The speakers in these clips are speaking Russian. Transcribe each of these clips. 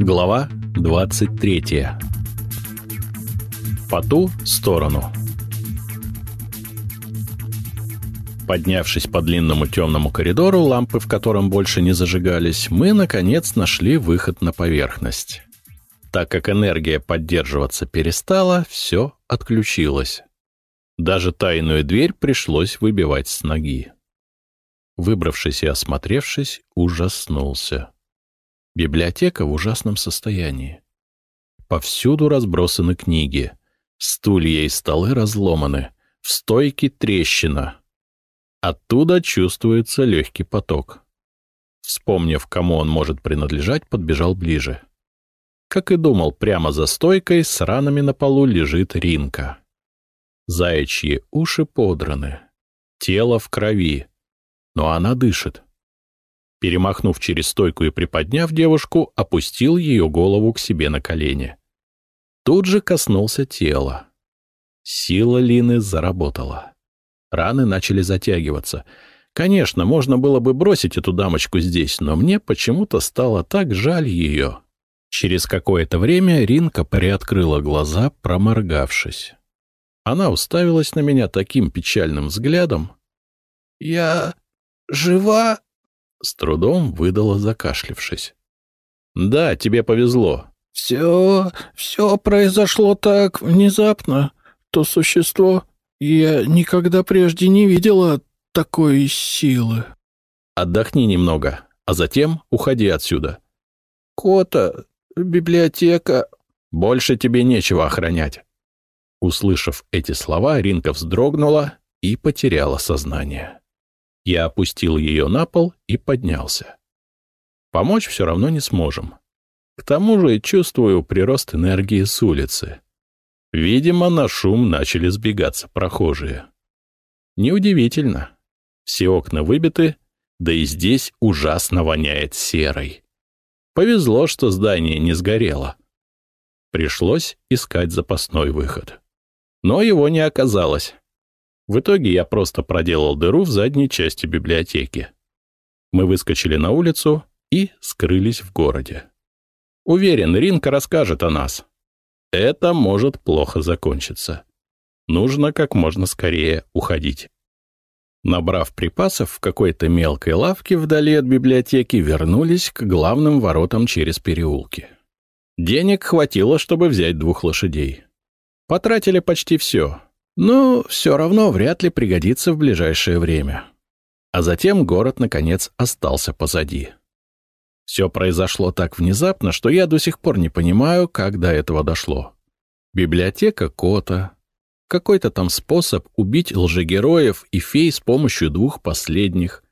Глава 23. По ту сторону. Поднявшись по длинному темному коридору, лампы в котором больше не зажигались, мы, наконец, нашли выход на поверхность. Так как энергия поддерживаться перестала, все отключилось. Даже тайную дверь пришлось выбивать с ноги. Выбравшись и осмотревшись, ужаснулся. Библиотека в ужасном состоянии. Повсюду разбросаны книги. Стулья и столы разломаны. В стойке трещина. Оттуда чувствуется легкий поток. Вспомнив, кому он может принадлежать, подбежал ближе. Как и думал, прямо за стойкой с ранами на полу лежит Ринка. Заячьи уши подраны. Тело в крови. Но она дышит. Перемахнув через стойку и приподняв девушку, опустил ее голову к себе на колени. Тут же коснулся тела. Сила Лины заработала. Раны начали затягиваться. Конечно, можно было бы бросить эту дамочку здесь, но мне почему-то стало так жаль ее. Через какое-то время Ринка приоткрыла глаза, проморгавшись. Она уставилась на меня таким печальным взглядом. «Я жива?» — с трудом выдала, закашлившись. «Да, тебе повезло». «Все, все произошло так внезапно. То существо... Я никогда прежде не видела такой силы». «Отдохни немного, а затем уходи отсюда». «Кота, библиотека...» «Больше тебе нечего охранять». Услышав эти слова, Ринка вздрогнула и потеряла сознание. Я опустил ее на пол и поднялся. Помочь все равно не сможем. К тому же чувствую прирост энергии с улицы. Видимо, на шум начали сбегаться прохожие. Неудивительно. Все окна выбиты, да и здесь ужасно воняет серой. Повезло, что здание не сгорело. Пришлось искать запасной выход. Но его не оказалось. В итоге я просто проделал дыру в задней части библиотеки. Мы выскочили на улицу и скрылись в городе. Уверен, Ринка расскажет о нас. Это может плохо закончиться. Нужно как можно скорее уходить. Набрав припасов в какой-то мелкой лавке вдали от библиотеки, вернулись к главным воротам через переулки. Денег хватило, чтобы взять двух лошадей. Потратили почти все, но все равно вряд ли пригодится в ближайшее время. А затем город, наконец, остался позади. Все произошло так внезапно, что я до сих пор не понимаю, как до этого дошло. Библиотека Кота, какой-то там способ убить лжегероев и фей с помощью двух последних,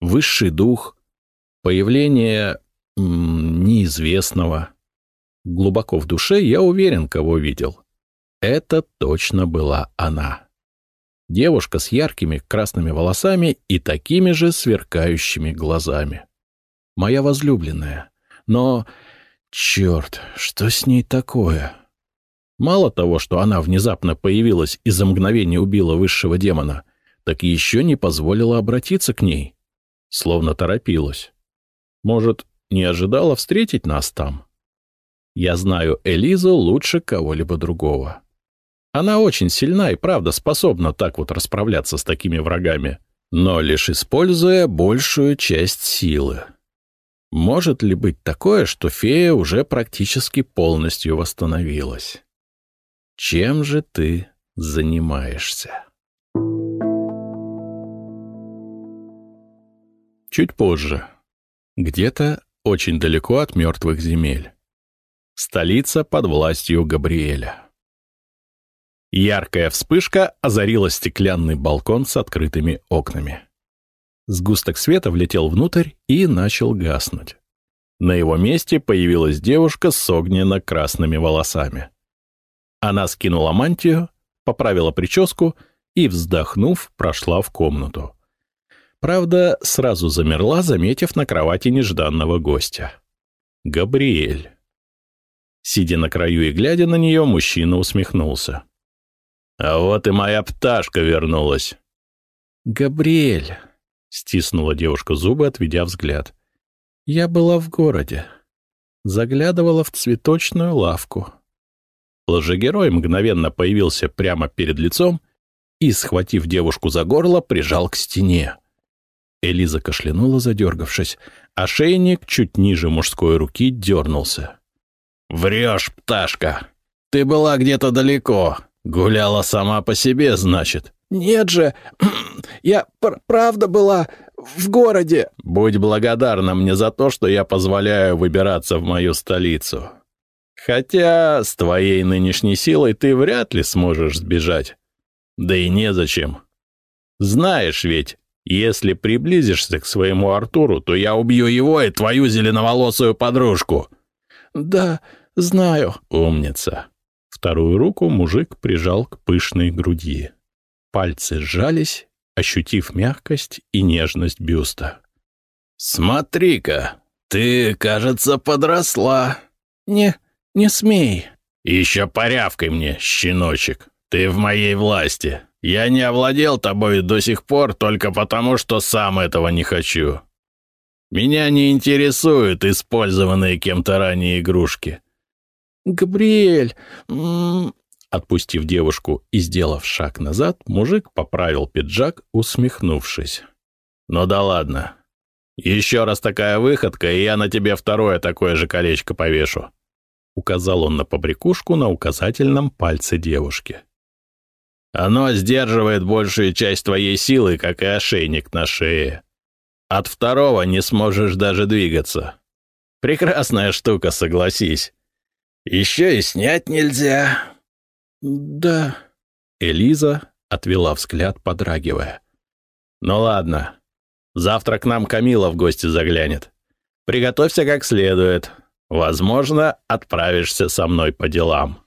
высший дух, появление м -м, неизвестного. Глубоко в душе я уверен, кого видел. Это точно была она. Девушка с яркими красными волосами и такими же сверкающими глазами. Моя возлюбленная. Но, черт, что с ней такое? Мало того, что она внезапно появилась и за мгновение убила высшего демона, так еще не позволила обратиться к ней. Словно торопилась. Может, не ожидала встретить нас там? Я знаю Элизу лучше кого-либо другого. Она очень сильна и правда способна так вот расправляться с такими врагами, но лишь используя большую часть силы. Может ли быть такое, что фея уже практически полностью восстановилась? Чем же ты занимаешься? Чуть позже. Где-то очень далеко от мертвых земель. Столица под властью Габриэля. Яркая вспышка озарила стеклянный балкон с открытыми окнами. Сгусток света влетел внутрь и начал гаснуть. На его месте появилась девушка с огненно-красными волосами. Она скинула мантию, поправила прическу и, вздохнув, прошла в комнату. Правда, сразу замерла, заметив на кровати нежданного гостя. Габриэль. Сидя на краю и глядя на нее, мужчина усмехнулся. А вот и моя пташка вернулась. «Габриэль», — стиснула девушка зубы, отведя взгляд. «Я была в городе. заглядывала в цветочную лавку. Лжегерой мгновенно появился прямо перед лицом и, схватив девушку за горло, прижал к стене. Элиза кашлянула, задергавшись. Ошейник чуть ниже мужской руки дернулся. «Врешь, пташка! Ты была где-то далеко. Гуляла сама по себе, значит». «Нет же, я пр правда была в городе». «Будь благодарна мне за то, что я позволяю выбираться в мою столицу. Хотя с твоей нынешней силой ты вряд ли сможешь сбежать. Да и незачем. Знаешь ведь, если приблизишься к своему Артуру, то я убью его и твою зеленоволосую подружку». «Да, знаю». «Умница». Вторую руку мужик прижал к пышной груди. Пальцы сжались, ощутив мягкость и нежность бюста. «Смотри-ка, ты, кажется, подросла». «Не, не смей». «Еще порявкой мне, щеночек. Ты в моей власти. Я не овладел тобой до сих пор только потому, что сам этого не хочу. Меня не интересуют использованные кем-то ранее игрушки. Габриэль, Отпустив девушку и сделав шаг назад, мужик поправил пиджак, усмехнувшись. «Ну да ладно. Еще раз такая выходка, и я на тебе второе такое же колечко повешу», — указал он на побрякушку на указательном пальце девушки. Оно сдерживает большую часть твоей силы, как и ошейник на шее. От второго не сможешь даже двигаться. Прекрасная штука, согласись. Еще и снять нельзя. Да. Элиза отвела взгляд, подрагивая. Ну ладно. Завтра к нам Камила в гости заглянет. Приготовься как следует. Возможно, отправишься со мной по делам.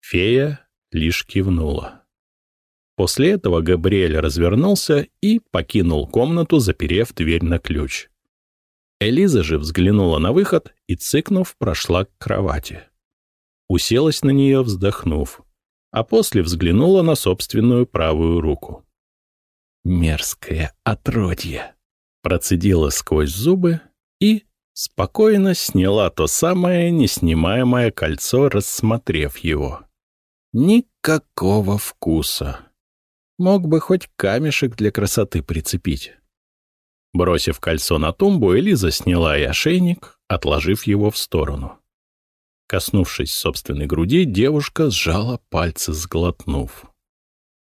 Фея лишь кивнула. После этого Габриэль развернулся и покинул комнату, заперев дверь на ключ. Элиза же взглянула на выход и, цыкнув, прошла к кровати. Уселась на нее, вздохнув, а после взглянула на собственную правую руку. «Мерзкое отродье!» Процедила сквозь зубы и спокойно сняла то самое неснимаемое кольцо, рассмотрев его. Никакого вкуса. Мог бы хоть камешек для красоты прицепить. Бросив кольцо на тумбу, Элиза сняла и ошейник, отложив его в сторону. Коснувшись собственной груди, девушка сжала пальцы, сглотнув.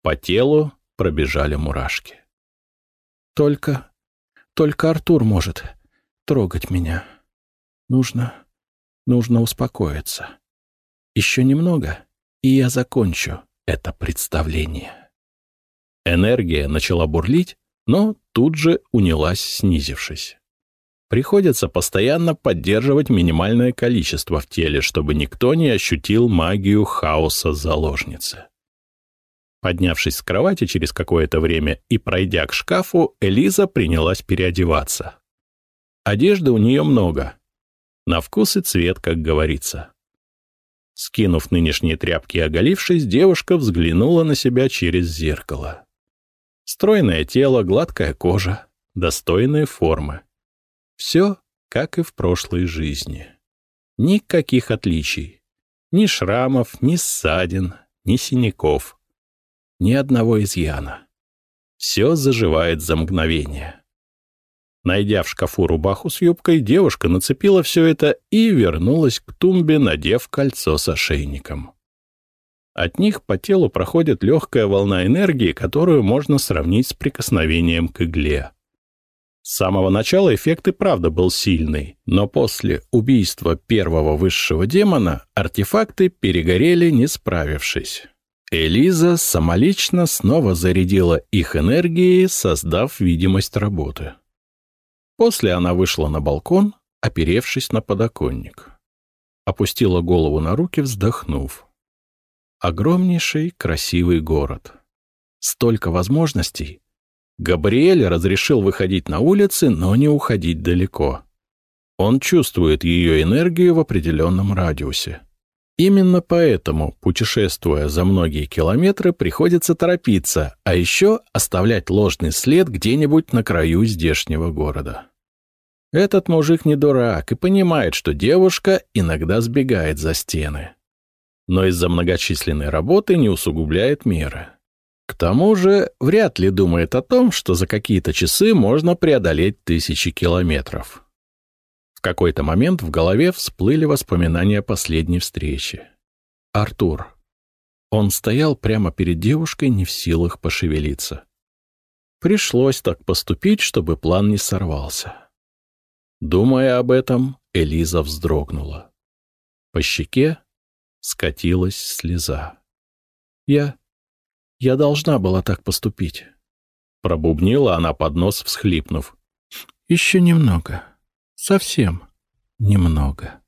По телу пробежали мурашки. «Только... только Артур может трогать меня. Нужно... нужно успокоиться. Еще немного, и я закончу это представление». Энергия начала бурлить, но тут же унялась, снизившись. Приходится постоянно поддерживать минимальное количество в теле, чтобы никто не ощутил магию хаоса заложницы. Поднявшись с кровати через какое-то время и пройдя к шкафу, Элиза принялась переодеваться. Одежды у нее много. На вкус и цвет, как говорится. Скинув нынешние тряпки и оголившись, девушка взглянула на себя через зеркало. Стройное тело, гладкая кожа, достойные формы. Все, как и в прошлой жизни. Никаких отличий. Ни шрамов, ни ссадин, ни синяков. Ни одного изъяна. Все заживает за мгновение. Найдя в шкафу рубаху с юбкой, девушка нацепила все это и вернулась к тумбе, надев кольцо с ошейником. От них по телу проходит легкая волна энергии, которую можно сравнить с прикосновением к игле. С самого начала эффект и правда был сильный, но после убийства первого высшего демона артефакты перегорели, не справившись. Элиза самолично снова зарядила их энергией, создав видимость работы. После она вышла на балкон, оперевшись на подоконник. Опустила голову на руки, вздохнув. Огромнейший красивый город. Столько возможностей. Габриэль разрешил выходить на улицы, но не уходить далеко. Он чувствует ее энергию в определенном радиусе. Именно поэтому, путешествуя за многие километры, приходится торопиться, а еще оставлять ложный след где-нибудь на краю здешнего города. Этот мужик не дурак и понимает, что девушка иногда сбегает за стены. Но из-за многочисленной работы не усугубляет меры. К тому же вряд ли думает о том, что за какие-то часы можно преодолеть тысячи километров. В какой-то момент в голове всплыли воспоминания последней встречи. Артур. Он стоял прямо перед девушкой, не в силах пошевелиться. Пришлось так поступить, чтобы план не сорвался. Думая об этом, Элиза вздрогнула. По щеке скатилась слеза. «Я... я должна была так поступить», — пробубнила она под нос, всхлипнув. «Еще немного. Совсем немного».